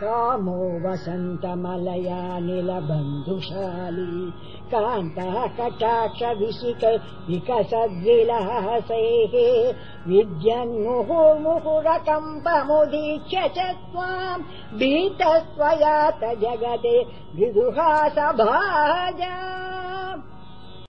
कामो वसन्तमलयानिलबन्धुशाली कान्तः कटाक्ष विषिक विकसद्विलाहसेः विद्यन्मुहुर्मुहुरकम्पमुदी च त्वाम् भीतस्त्वया त जगदे विदुहासभाज